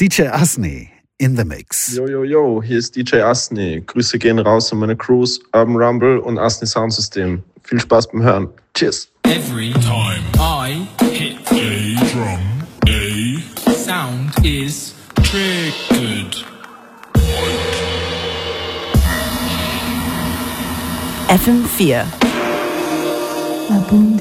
DJ Asni in the Mix. Yo, yo, yo, hier ist DJ Asni. Grüße gehen raus an meine Crews, Urban Rumble und Asni Soundsystem. Viel Spaß beim Hören. Cheers. Every time I hit a drum, a sound is triggered. FM4 Baboon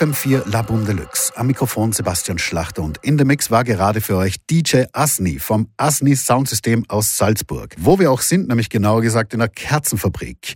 FM4 La Boom Deluxe. Am Mikrofon Sebastian Schlachter und in der Mix war gerade für euch DJ Asni vom Asni Soundsystem aus Salzburg. Wo wir auch sind, nämlich genauer gesagt in der Kerzenfabrik.